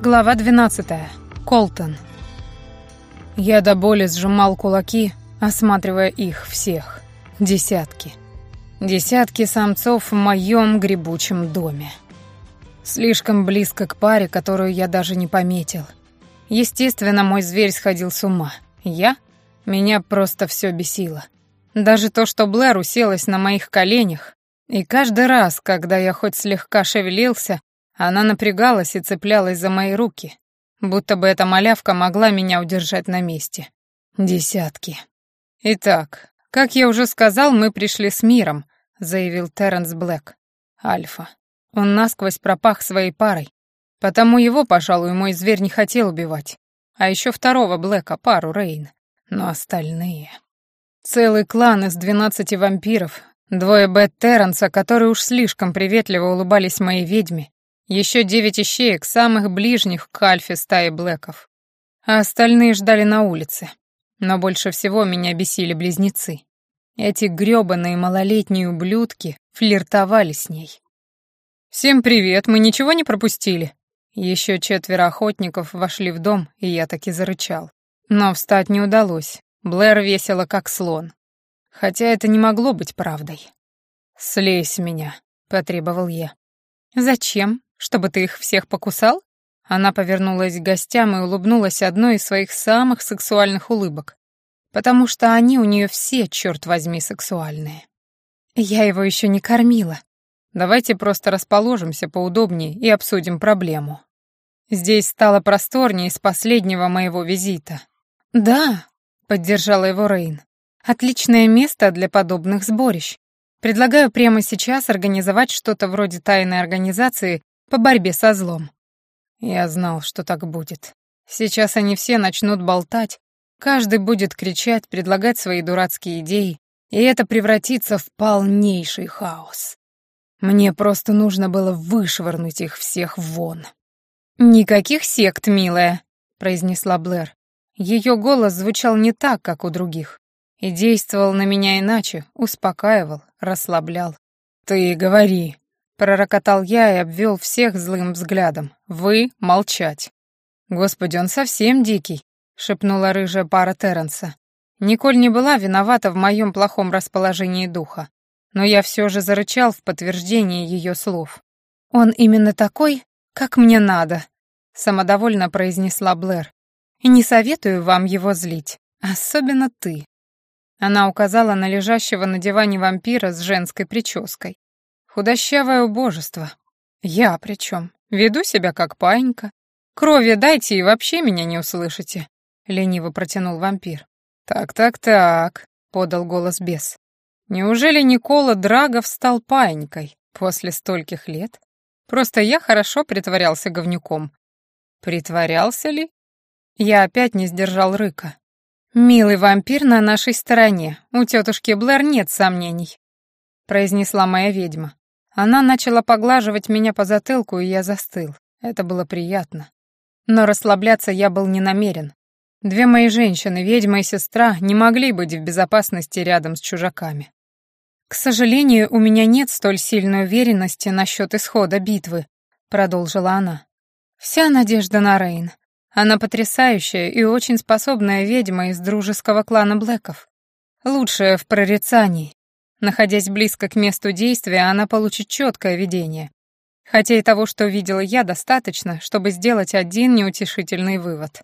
Глава 12. Колтон. Я до боли сжимал кулаки, осматривая их всех. Десятки. Десятки самцов в моем грибучем доме. Слишком близко к паре, которую я даже не пометил. Естественно, мой зверь сходил с ума. Я? Меня просто все бесило. Даже то, что Блэр уселась на моих коленях, и каждый раз, когда я хоть слегка шевелился, она напрягалась и цеплялась за мои руки, будто бы эта малявка могла меня удержать на месте. Десятки. Итак, как я уже сказал, мы пришли с миром, заявил Терренс Блэк. Альфа. Он насквозь пропах своей парой, потому его, пожалуй, мой зверь не хотел убивать. А еще второго Блэка, пару Рейн. Но остальные... Целый клан из двенадцати вампиров, двое Бет Терренса, которые уж слишком приветливо улыбались моей ведьме, еще девять ищеек, самых ближних к Альфе стаи Блэков. А остальные ждали на улице. Но больше всего меня бесили близнецы. Эти грёбаные малолетние ублюдки флиртовали с ней. «Всем привет, мы ничего не пропустили?» Еще четверо охотников вошли в дом, и я таки зарычал. Но встать не удалось. Блэр весело, как слон. Хотя это не могло быть правдой. «Слезь меня», — потребовал я. «Зачем?» Чтобы ты их всех покусал?» Она повернулась к гостям и улыбнулась одной из своих самых сексуальных улыбок. Потому что они у нее все, черт возьми, сексуальные. Я его еще не кормила. Давайте просто расположимся поудобнее и обсудим проблему. Здесь стало просторнее с последнего моего визита. Да, поддержала его Рейн. Отличное место для подобных сборищ. Предлагаю прямо сейчас организовать что-то вроде тайной организации по борьбе со злом. Я знал, что так будет. Сейчас они все начнут болтать, каждый будет кричать, предлагать свои дурацкие идеи, и это превратится в полнейший хаос. Мне просто нужно было вышвырнуть их всех вон. «Никаких сект, милая», — произнесла Блэр. Ее голос звучал не так, как у других, и действовал на меня иначе, успокаивал, расслаблял. «Ты говори», Пророкотал я и обвел всех злым взглядом. «Вы молчать!» «Господи, он совсем дикий!» — шепнула рыжая пара Терренса. Николь не была виновата в моем плохом расположении духа, но я все же зарычал в подтверждение ее слов. «Он именно такой, как мне надо», — самодовольно произнесла Блэр. «И не советую вам его злить, особенно ты». Она указала на лежащего на диване вампира с женской прической. Худощавое убожество. Я причем. Веду себя как паинька. Крови дайте и вообще меня не услышите. Лениво протянул вампир. Так-так-так, подал голос бес. Неужели Никола Драгов стал паинькой после стольких лет? Просто я хорошо притворялся говнюком. Притворялся ли? Я опять не сдержал рыка. «Милый вампир на нашей стороне, у тетушки Блэр нет сомнений», — произнесла моя ведьма. Она начала поглаживать меня по затылку, и я застыл. Это было приятно. Но расслабляться я был не намерен. Две мои женщины, ведьма и сестра, не могли быть в безопасности рядом с чужаками. «К сожалению, у меня нет столь сильной уверенности насчет исхода битвы», — продолжила она. «Вся надежда на Рейн. Она потрясающая и очень способная ведьма из дружеского клана Блэков. Лучшая в прорицании, Находясь близко к месту действия, она получит четкое видение. Хотя и того, что видела я, достаточно, чтобы сделать один неутешительный вывод.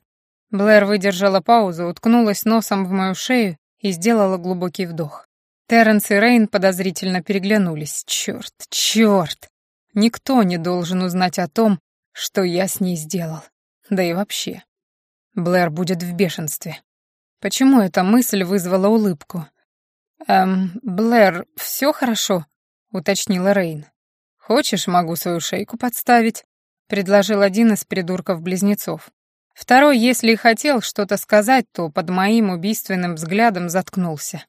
Блэр выдержала паузу, уткнулась носом в мою шею и сделала глубокий вдох. Терренс и Рейн подозрительно переглянулись. Черт, черт! Никто не должен узнать о том, что я с ней сделал. Да и вообще. Блэр будет в бешенстве. Почему эта мысль вызвала улыбку? «Эм, Блэр, все хорошо?» — уточнила Рейн. «Хочешь, могу свою шейку подставить?» — предложил один из придурков-близнецов. Второй, если и хотел что-то сказать, то под моим убийственным взглядом заткнулся.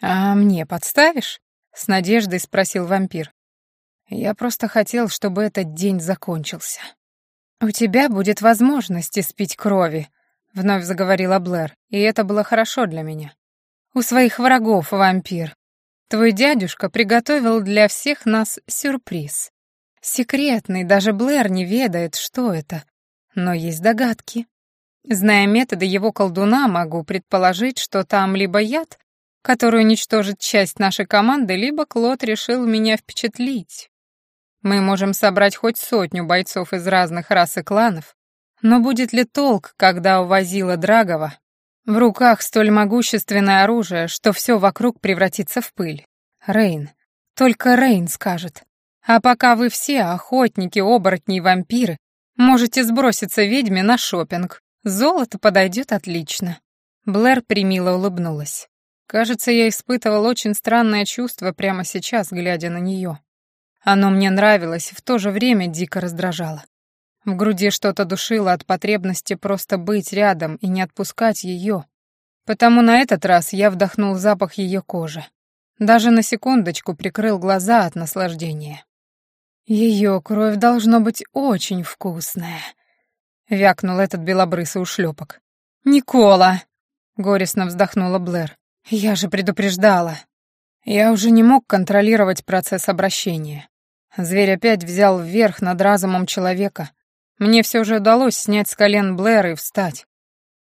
«А мне подставишь?» — с надеждой спросил вампир. «Я просто хотел, чтобы этот день закончился». «У тебя будет возможность испить крови», — вновь заговорила Блэр, и это было хорошо для меня у своих врагов, вампир. Твой дядюшка приготовил для всех нас сюрприз. Секретный, даже Блэр не ведает, что это. но есть догадки. Зная методы его колдуна, могу предположить, что там либо яд, который уничтожит часть нашей команды, либо Клод решил меня впечатлить. Мы можем собрать хоть сотню бойцов из разных рас и кланов, но будет ли толк, когда увозила Драгова в руках столь могущественное оружие, что все вокруг превратится в пыль? Рейн. Только Рейн скажет. А пока вы все, охотники, оборотни и вампиры, можете сброситься ведьме на шопинг. Золото подойдет отлично. Блэр примило улыбнулась. Кажется, я испытывал очень странное чувство прямо сейчас, глядя на нее. Оно мне нравилось и в то же время дико раздражало. В груди что-то душило от потребности просто быть рядом и не отпускать ее. Потому на этот раз я вдохнул запах ее кожи. Даже на секундочку прикрыл глаза от наслаждения. Ее кровь должно быть очень вкусная, вякнул этот белобрысый ушлепок. Никола, горестно вздохнула Блэр. Я же предупреждала. Я уже не мог контролировать процесс обращения. Зверь опять взял вверх над разумом человека. Мне все же удалось снять с колен Блэр и встать.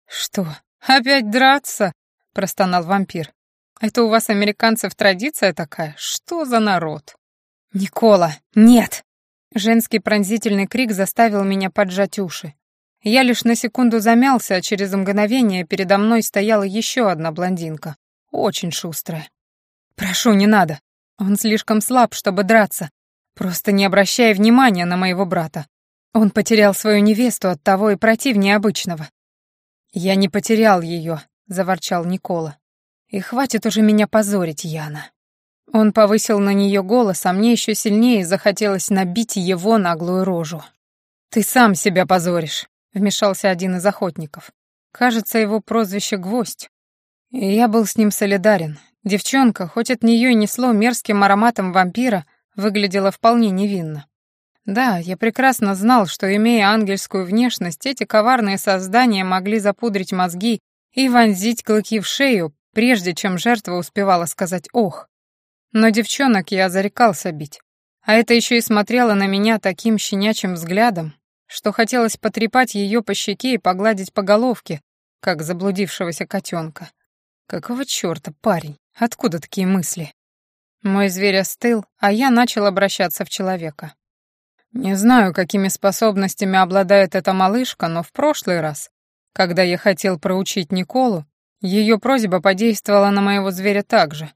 «Что, опять драться?» — простонал вампир. «Это у вас, американцев, традиция такая? Что за народ?» «Никола, нет!» Женский пронзительный крик заставил меня поджать уши. Я лишь на секунду замялся, а через мгновение передо мной стояла еще одна блондинка, очень шустрая. «Прошу, не надо. Он слишком слаб, чтобы драться. Просто не обращай внимания на моего брата. Он потерял свою невесту от того и противнее обычного». «Я не потерял ее», — заворчал Никола. «И хватит уже меня позорить, Яна». Он повысил на нее голос, а мне еще сильнее захотелось набить его наглую рожу. «Ты сам себя позоришь», — вмешался один из охотников. Кажется, его прозвище «Гвоздь». И я был с ним солидарен. Девчонка, хоть от нее и несло мерзким ароматом вампира, выглядела вполне невинно. Да, я прекрасно знал, что, имея ангельскую внешность, эти коварные создания могли запудрить мозги и вонзить клыки в шею, прежде чем жертва успевала сказать «ох». Но девчонок я зарекался бить. А это еще и смотрела на меня таким щенячьим взглядом, что хотелось потрепать ее по щеке и погладить по головке, как заблудившегося котенка. Какого черта, парень? Откуда такие мысли? Мой зверь остыл, а я начал обращаться в человека. Не знаю, какими способностями обладает эта малышка, но в прошлый раз, когда я хотел проучить Николу, ее просьба подействовала на моего зверя так же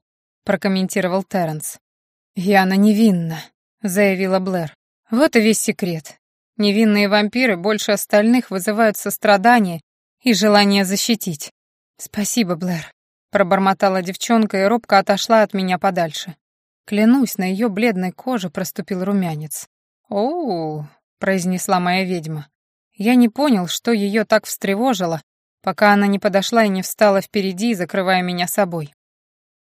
прокомментировал Терренс. «Яна невинна», — заявила Блэр. «Вот и весь секрет. Невинные вампиры больше остальных вызывают сострадание и желание защитить». «Спасибо, Блэр», — пробормотала девчонка и робко отошла от меня подальше. Клянусь, на ее бледной коже проступил румянец. «Оу», — произнесла моя ведьма. Я не понял, что ее так встревожило, пока она не подошла и не встала впереди, закрывая меня собой.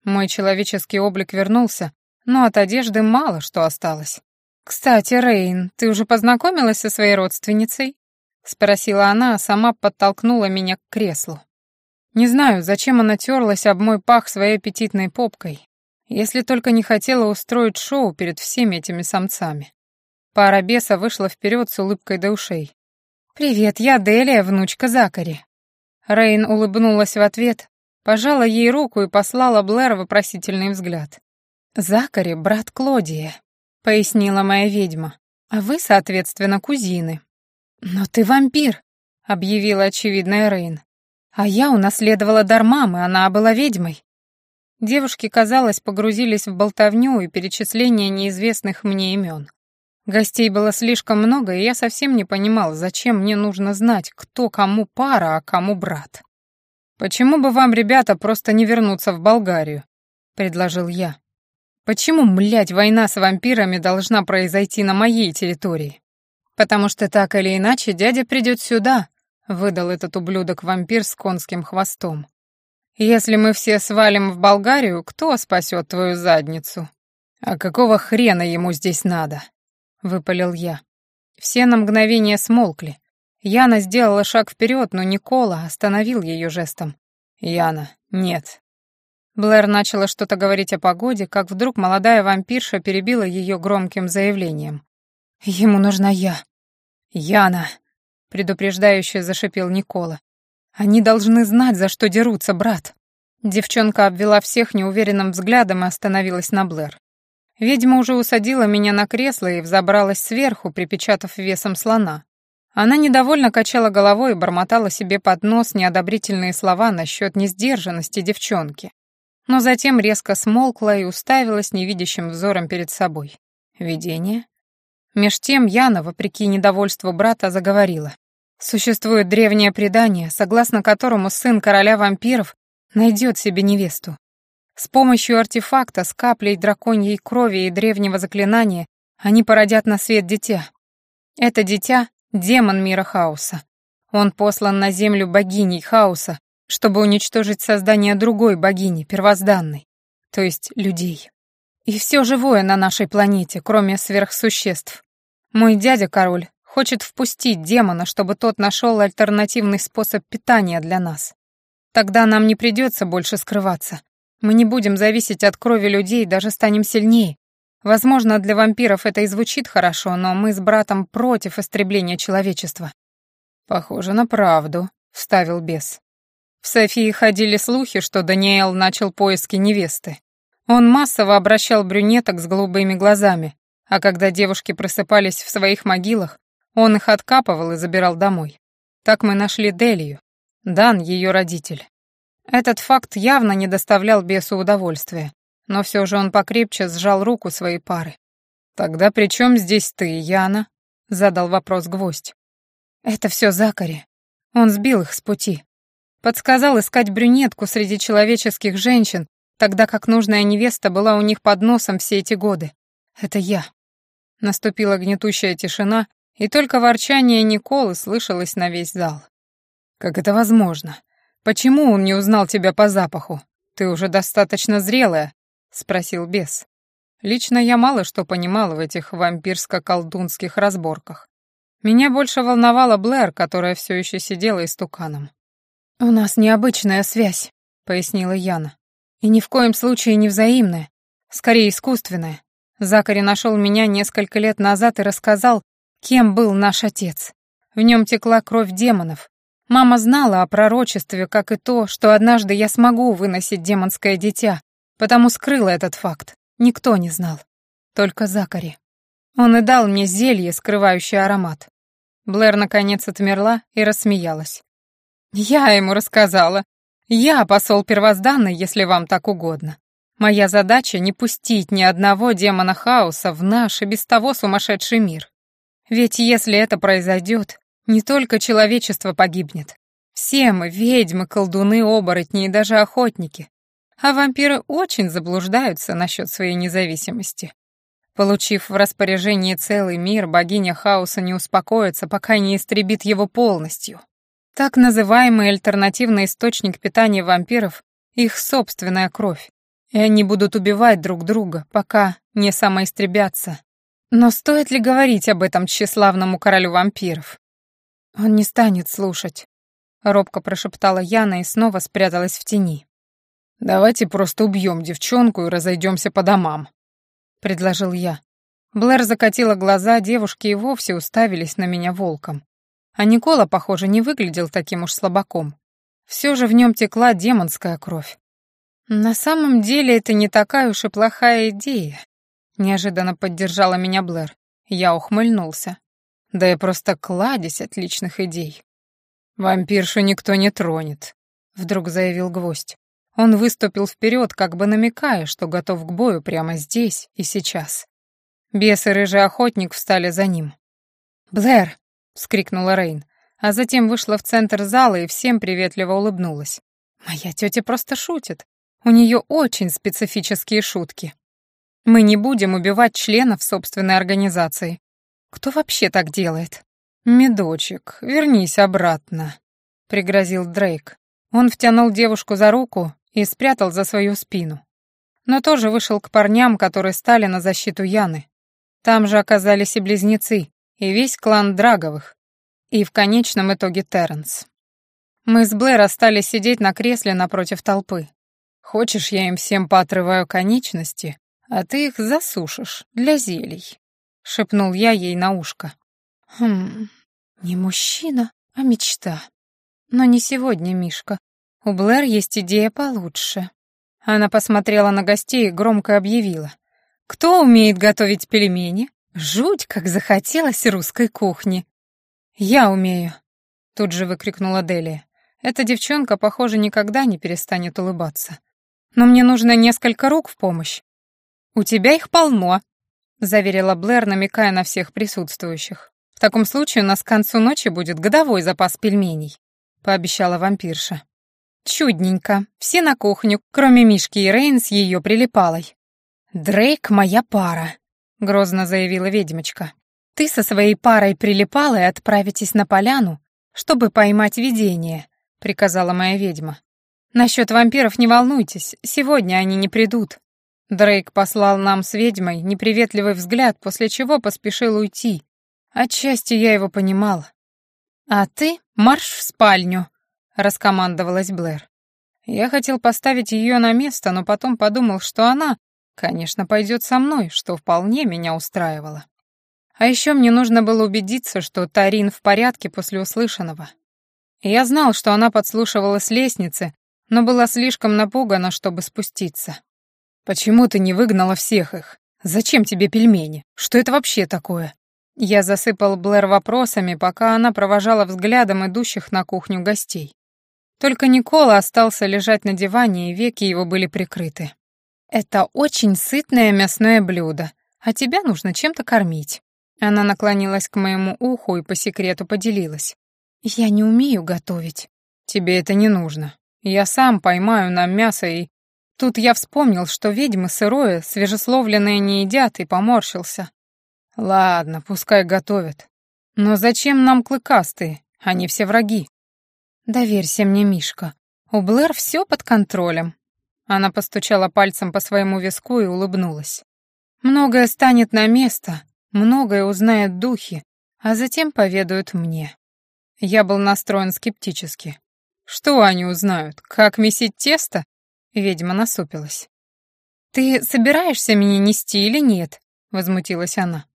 Мой человеческий облик вернулся, но от одежды мало что осталось. «Кстати, Рейн, ты уже познакомилась со своей родственницей?» — спросила она, а сама подтолкнула меня к креслу. Не знаю, зачем она терлась об мой пах своей аппетитной попкой, если только не хотела устроить шоу перед всеми этими самцами. Пара беса вышла вперед с улыбкой до ушей. «Привет, я Делия, внучка Закари». Рейн улыбнулась в ответ, Пожала ей руку и послала Блэр вопросительный взгляд. «Закари — брат Клодия», — пояснила моя ведьма. «А вы, соответственно, кузины». «Но ты вампир», — объявила очевидная Рейн. «А я унаследовала дар мамы, она была ведьмой». Девушки, казалось, погрузились в болтовню и перечисление неизвестных мне имен. Гостей было слишком много, и я совсем не понимал, зачем мне нужно знать, кто кому пара, а кому брат. «Почему бы вам, ребята, просто не вернуться в Болгарию?» — предложил я. «Почему, млядь, война с вампирами должна произойти на моей территории?» «Потому что так или иначе дядя придет сюда», — выдал этот ублюдок-вампир с конским хвостом. «Если мы все свалим в Болгарию, кто спасет твою задницу?» «А какого хрена ему здесь надо?» — выпалил я. Все на мгновение смолкли. Яна сделала шаг вперед, но Никола остановил ее жестом. «Яна, нет». Блэр начала что-то говорить о погоде, как вдруг молодая вампирша перебила ее громким заявлением. «Ему нужна я». «Яна!» — предупреждающе зашипел Никола. «Они должны знать, за что дерутся, брат». Девчонка обвела всех неуверенным взглядом и остановилась на Блэр. Ведьма уже усадила меня на кресло и взобралась сверху, припечатав весом слона. Она недовольно качала головой и бормотала себе под нос неодобрительные слова насчет несдержанности девчонки. Но затем резко смолкла и уставилась невидящим взором перед собой. Видение? Меж тем Яна, вопреки недовольству брата, заговорила. Существует древнее предание, согласно которому сын короля вампиров найдет себе невесту. С помощью артефакта с каплей драконьей крови и древнего заклинания они породят на свет дитя. Это дитя — демон мира хаоса. Он послан на землю богиней хаоса, чтобы уничтожить создание другой богини, первозданной, то есть людей. И все живое на нашей планете, кроме сверхсуществ. Мой дядя-король хочет впустить демона, чтобы тот нашел альтернативный способ питания для нас. Тогда нам не придется больше скрываться. Мы не будем зависеть от крови людей, даже станем сильнее. Возможно, для вампиров это и звучит хорошо, но мы с братом против истребления человечества». «Похоже на правду», — вставил бес. В Софии ходили слухи, что Даниэл начал поиски невесты. Он массово обращал брюнеток с голубыми глазами, а когда девушки просыпались в своих могилах, он их откапывал и забирал домой. Так мы нашли Делию, Дан — ее родитель. Этот факт явно не доставлял бесу удовольствия, но все же он покрепче сжал руку своей пары. «Тогда при чем здесь ты, Яна?» — задал вопрос гвоздь. «Это все Закари. Он сбил их с пути. Подсказал искать брюнетку среди человеческих женщин, тогда как нужная невеста была у них под носом все эти годы. Это я». Наступила гнетущая тишина, и только ворчание Николы слышалось на весь зал. «Как это возможно? «Почему он не узнал тебя по запаху? Ты уже достаточно зрелая?» — спросил бес. Лично я мало что понимала в этих вампирско-колдунских разборках. Меня больше волновала Блэр, которая все еще сидела истуканом. «У нас необычная связь», — пояснила Яна. «И ни в коем случае не взаимная, скорее искусственная. Закари нашел меня несколько лет назад и рассказал, кем был наш отец. В нем текла кровь демонов, Мама знала о пророчестве, как и то, что однажды я смогу выносить демонское дитя, потому скрыла этот факт. Никто не знал. Только Закари. Он и дал мне зелье, скрывающее аромат. Блэр наконец отмерла и рассмеялась. «Я ему рассказала. Я посол первозданный, если вам так угодно. Моя задача — не пустить ни одного демона хаоса в наш и без того сумасшедший мир. Ведь если это произойдет, не только человечество погибнет. Все мы — ведьмы, колдуны, оборотни и даже охотники. А вампиры очень заблуждаются насчет своей независимости. Получив в распоряжение целый мир, богиня хаоса не успокоится, пока не истребит его полностью. Так называемый альтернативный источник питания вампиров — их собственная кровь. И они будут убивать друг друга, пока не самоистребятся. Но стоит ли говорить об этом тщеславному королю вампиров? «Он не станет слушать», — робко прошептала Яна и снова спряталась в тени. «Давайте просто убьем девчонку и разойдемся по домам», — предложил я. Блэр закатила глаза, девушки и вовсе уставились на меня волком. А Никола, похоже, не выглядел таким уж слабаком. Все же в нем текла демонская кровь. «На самом деле это не такая уж и плохая идея», — неожиданно поддержала меня Блэр. Я ухмыльнулся. Да я просто кладезь отличных идей. «Вампиршу никто не тронет», — вдруг заявил гвоздь. Он выступил вперед, как бы намекая, что готов к бою прямо здесь и сейчас. Бес и рыжий охотник встали за ним. «Блэр!» — вскрикнула Рейн, а затем вышла в центр зала и всем приветливо улыбнулась. «Моя тетя просто шутит. У нее очень специфические шутки. Мы не будем убивать членов собственной организации. Кто вообще так делает? Медочек, вернись обратно, пригрозил Дрейк. Он втянул девушку за руку и спрятал за свою спину. Но тоже вышел к парням, которые стали на защиту Яны. Там же оказались и близнецы, и весь клан Драговых, и в конечном итоге Терренс. Мы с Блэр остались сидеть на кресле напротив толпы. Хочешь, я им всем поотрываю конечности, а ты их засушишь для зелий шепнул я ей на ушко. Хм. Не мужчина, а мечта. Но не сегодня, Мишка. У Блэр есть идея получше. Она посмотрела на гостей и громко объявила. «Кто умеет готовить пельмени? Жуть, как захотелось русской кухни!» «Я умею!» — тут же выкрикнула Делия. Эта девчонка, похоже, никогда не перестанет улыбаться. «Но мне нужно несколько рук в помощь». «У тебя их полно», — заверила Блэр, намекая на всех присутствующих. «В таком случае у нас к концу ночи будет годовой запас пельменей», — пообещала вампирша. «Чудненько. Все на кухню, кроме Мишки и Рейн с ее прилипалой». «Дрейк — моя пара», — грозно заявила ведьмочка. «Ты со своей парой прилипалой отправитесь на поляну, чтобы поймать видение», — приказала моя ведьма. «Насчет вампиров не волнуйтесь, сегодня они не придут». Дрейк послал нам с ведьмой неприветливый взгляд, после чего поспешил уйти. Отчасти я его понимал. «А ты марш в спальню», — раскомандовалась Блэр. Я хотел поставить ее на место, но потом подумал, что она, конечно, пойдет со мной, что вполне меня устраивало. А еще мне нужно было убедиться, что Тарин в порядке после услышанного. Я знал, что она подслушивала с лестницы, но была слишком напугана, чтобы спуститься. «Почему ты не выгнала всех их? Зачем тебе пельмени? Что это вообще такое?» Я засыпал Блэр вопросами, пока она провожала взглядом идущих на кухню гостей. Только Никола остался лежать на диване, и веки его были прикрыты. «Это очень сытное мясное блюдо, а тебя нужно чем-то кормить». Она наклонилась к моему уху и по секрету поделилась. «Я не умею готовить». «Тебе это не нужно. Я сам поймаю нам мясо и Тут я вспомнил, что ведьмы сырое, свежесловленное не едят, и поморщился. Ладно, пускай готовят. Но зачем нам клыкастые? Они все враги. Доверься мне, Мишка. У Блэр все под контролем. Она постучала пальцем по своему виску и улыбнулась. Многое станет на место, многое узнают духи, а затем поведают мне. Я был настроен скептически. Что они узнают? Как месить тесто? Ведьма насупилась. «Ты собираешься меня нести или нет?» — возмутилась она.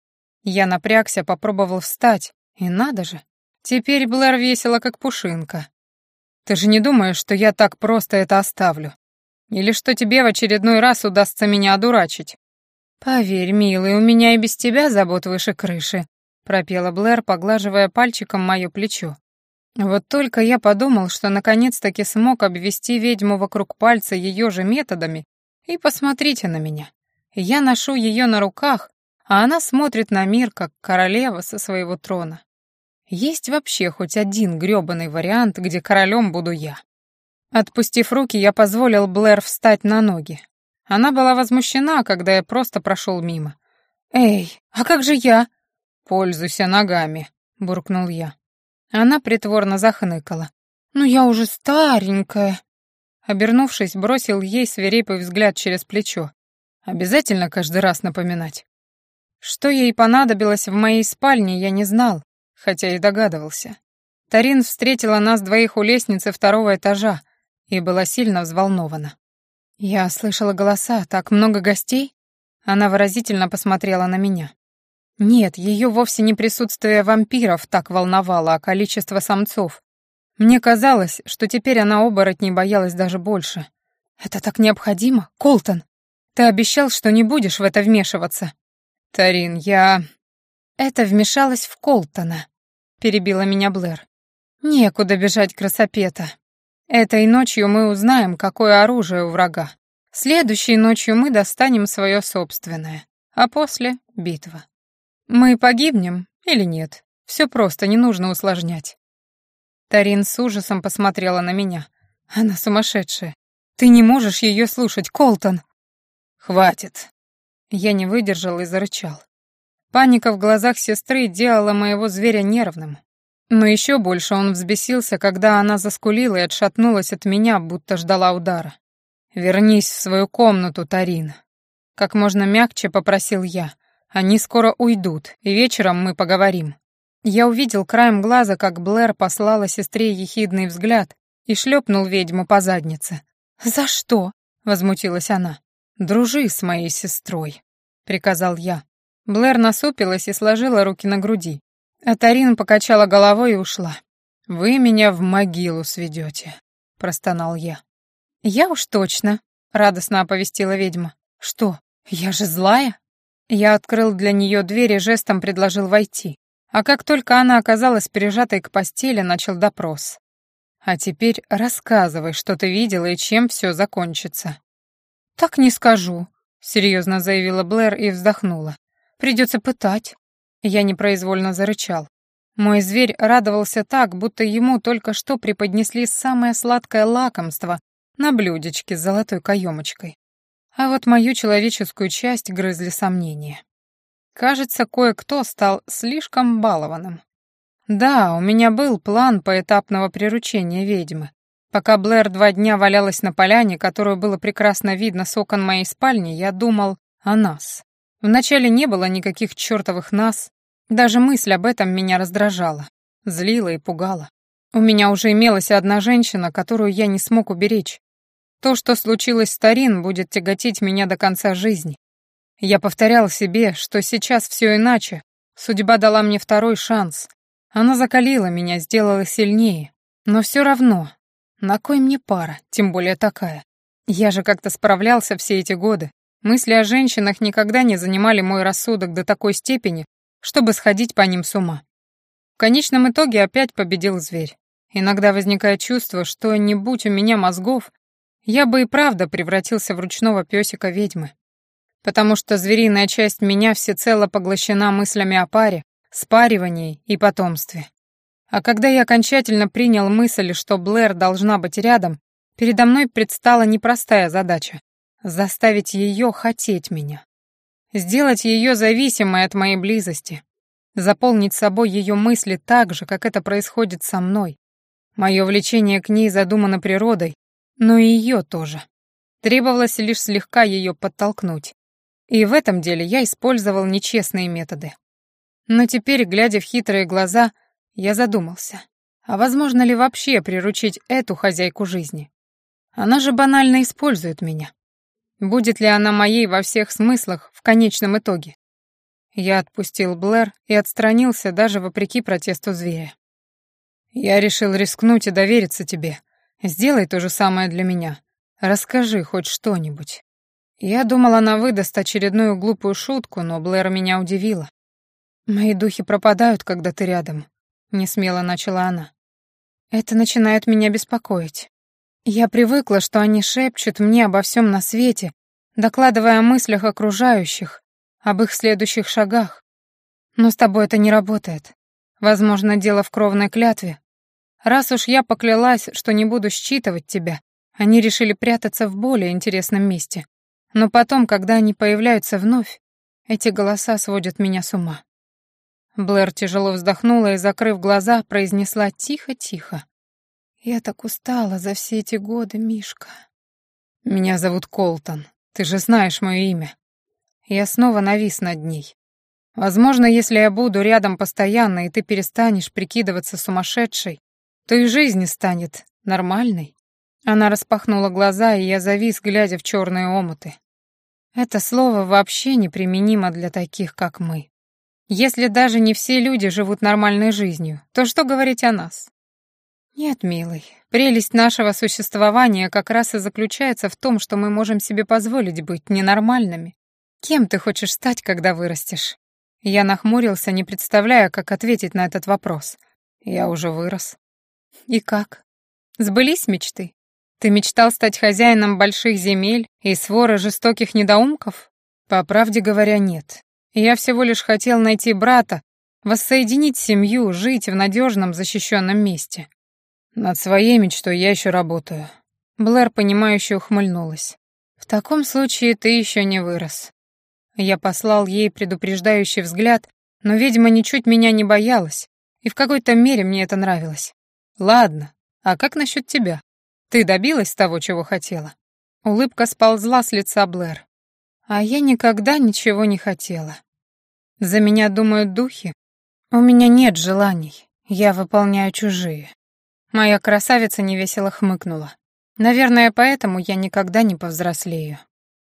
Я напрягся, попробовал встать, и надо же. Теперь Блэр весела, как пушинка. «Ты же не думаешь, что я так просто это оставлю? Или что тебе в очередной раз удастся меня одурачить?» «Поверь, милый, у меня и без тебя забот выше крыши», — пропела Блэр, поглаживая пальчиком мое плечо. Вот только я подумал, что наконец-таки смог обвести ведьму вокруг пальца ее же методами, и посмотрите на меня. Я ношу ее на руках, а она смотрит на мир, как королева со своего трона. Есть вообще хоть один грёбаный вариант, где королем буду я. Отпустив руки, я позволил Блэр встать на ноги. Она была возмущена, когда я просто прошел мимо. «Эй, а как же я?» «Пользуйся ногами», — буркнул я. Она притворно захныкала. «Ну я уже старенькая». Обернувшись, бросил ей свирепый взгляд через плечо. Обязательно каждый раз напоминать. Что ей понадобилось в моей спальне, я не знал, хотя и догадывался. Тарин встретила нас двоих у лестницы второго этажа и была сильно взволнована. Я слышала голоса, так много гостей. Она выразительно посмотрела на меня. Нет, ее вовсе не присутствие вампиров так волновало, а количество самцов. Мне казалось, что теперь она оборотней боялась даже больше. «Это так необходимо, Колтон? Ты обещал, что не будешь в это вмешиваться». «Тарин, я...» «Это вмешалась в Колтона», — перебила меня Блэр. «Некуда бежать, красопета. Этой ночью мы узнаем, какое оружие у врага. Следующей ночью мы достанем свое собственное, а после — битва. Мы погибнем или нет? Все просто, не нужно усложнять. Тарин с ужасом посмотрела на меня. Она сумасшедшая. Ты не можешь ее слушать, Колтон. Хватит. Я не выдержал и зарычал. Паника в глазах сестры делала моего зверя нервным. Но еще больше он взбесился, когда она заскулила и отшатнулась от меня, будто ждала удара. «Вернись в свою комнату, Тарин», — как можно мягче попросил я. Они скоро уйдут, и вечером мы поговорим». Я увидел краем глаза, как Блэр послала сестре ехидный взгляд и шлепнул ведьму по заднице. «За что?» — возмутилась она. «Дружи с моей сестрой», — приказал я. Блэр насупилась и сложила руки на груди. А Тарин покачала головой и ушла. «Вы меня в могилу сведете», — простонал я. «Я уж точно», — радостно оповестила ведьма. «Что, я же злая?» Я открыл для нее дверь и жестом предложил войти. А как только она оказалась прижатой к постели, начал допрос. «А теперь рассказывай, что ты видела и чем все закончится». «Так не скажу», — серьезно заявила Блэр и вздохнула. «Придется пытать». Я непроизвольно зарычал. Мой зверь радовался так, будто ему только что преподнесли самое сладкое лакомство на блюдечке с золотой каемочкой. А вот мою человеческую часть грызли сомнения. Кажется, кое-кто стал слишком балованным. Да, у меня был план поэтапного приручения ведьмы. Пока Блэр два дня валялась на поляне, которую было прекрасно видно с окон моей спальни, я думал о нас. Вначале не было никаких чертовых нас, даже мысль об этом меня раздражала, злила и пугала. У меня уже имелась одна женщина, которую я не смог уберечь, то, что случилось с Тарин, будет тяготить меня до конца жизни. Я повторял себе, что сейчас все иначе. Судьба дала мне второй шанс. Она закалила меня, сделала сильнее. Но все равно, на кой мне пара, тем более такая? Я же как-то справлялся все эти годы. Мысли о женщинах никогда не занимали мой рассудок до такой степени, чтобы сходить по ним с ума. В конечном итоге опять победил зверь. Иногда возникает чувство, что не будь у меня мозгов, я бы и правда превратился в ручного песика ведьмы. Потому что звериная часть меня всецело поглощена мыслями о паре, спаривании и потомстве. А когда я окончательно принял мысль, что Блэр должна быть рядом, передо мной предстала непростая задача — заставить ее хотеть меня. Сделать ее зависимой от моей близости. Заполнить собой ее мысли так же, как это происходит со мной. Мое влечение к ней задумано природой, но и ее тоже. Требовалось лишь слегка ее подтолкнуть. И в этом деле я использовал нечестные методы. Но теперь, глядя в хитрые глаза, я задумался, а возможно ли вообще приручить эту хозяйку жизни? Она же банально использует меня. Будет ли она моей во всех смыслах в конечном итоге? Я отпустил Блэр и отстранился даже вопреки протесту зверя. Я решил рискнуть и довериться тебе, Сделай то же самое для меня. Расскажи хоть что-нибудь». Я думала, она выдаст очередную глупую шутку, но Блэр меня удивила. «Мои духи пропадают, когда ты рядом», — несмело начала она. «Это начинает меня беспокоить. Я привыкла, что они шепчут мне обо всем на свете, докладывая о мыслях окружающих, об их следующих шагах. Но с тобой это не работает. Возможно, дело в кровной клятве, Раз уж я поклялась, что не буду считывать тебя, они решили прятаться в более интересном месте. Но потом, когда они появляются вновь, эти голоса сводят меня с ума. Блэр тяжело вздохнула и, закрыв глаза, произнесла тихо-тихо. «Я так устала за все эти годы, Мишка». «Меня зовут Колтон. Ты же знаешь мое имя». Я снова навис над ней. Возможно, если я буду рядом постоянно, и ты перестанешь прикидываться сумасшедшей, то и жизнь станет нормальной. Она распахнула глаза, и я завис, глядя в черные омуты. Это слово вообще неприменимо для таких, как мы. Если даже не все люди живут нормальной жизнью, то что говорить о нас? Нет, милый, прелесть нашего существования как раз и заключается в том, что мы можем себе позволить быть ненормальными. Кем ты хочешь стать, когда вырастешь? Я нахмурился, не представляя, как ответить на этот вопрос. Я уже вырос. И как? Сбылись мечты? Ты мечтал стать хозяином больших земель и свора жестоких недоумков? По правде говоря, нет. Я всего лишь хотел найти брата, воссоединить семью, жить в надежном защищенном месте. Над своей мечтой я еще работаю. Блэр, понимающе ухмыльнулась. В таком случае ты еще не вырос. Я послал ей предупреждающий взгляд, но ведьма ничуть меня не боялась, и в какой-то мере мне это нравилось. Ладно, а как насчет тебя? Ты добилась того, чего хотела? Улыбка сползла с лица Блэр. А я никогда ничего не хотела. За меня думают духи. У меня нет желаний, я выполняю чужие. Моя красавица невесело хмыкнула. Наверное, поэтому я никогда не повзрослею.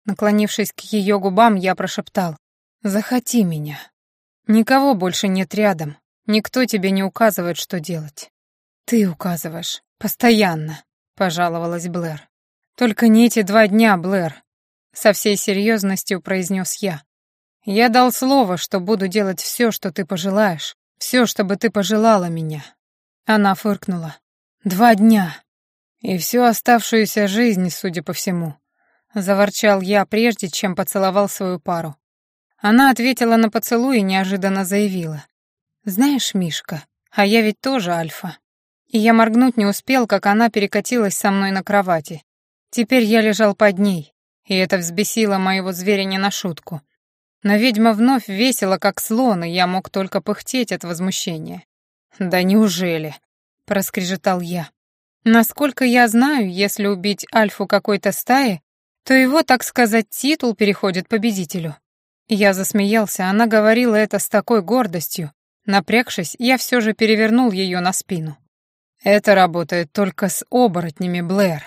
Наклонившись к ее губам, я прошептал «Захоти меня». Никого больше нет рядом, Никто тебе не указывает, что делать. Ты указываешь. Постоянно, пожаловалась Блэр. Только не эти два дня, Блэр. Со всей серьезностью произнес я. Я дал слово, что буду делать все, что ты пожелаешь. Все, чтобы ты пожелала меня. Она фыркнула. Два дня. И всю оставшуюся жизнь, судя по всему. Заворчал я, прежде чем поцеловал свою пару. Она ответила на поцелуй и неожиданно заявила. «Знаешь, Мишка, а я ведь тоже альфа». И я моргнуть не успел, как она перекатилась со мной на кровати. Теперь я лежал под ней, и это взбесило моего зверя не на шутку. Но ведьма вновь весила, как слон, и я мог только пыхтеть от возмущения. «Да неужели?» — проскрежетал я. «Насколько я знаю, если убить альфу какой-то стаи, то его, так сказать, титул переходит победителю». Я засмеялся, она говорила это с такой гордостью. Напрягшись, я все же перевернул ее на спину. «Это работает только с оборотнями, Блэр»,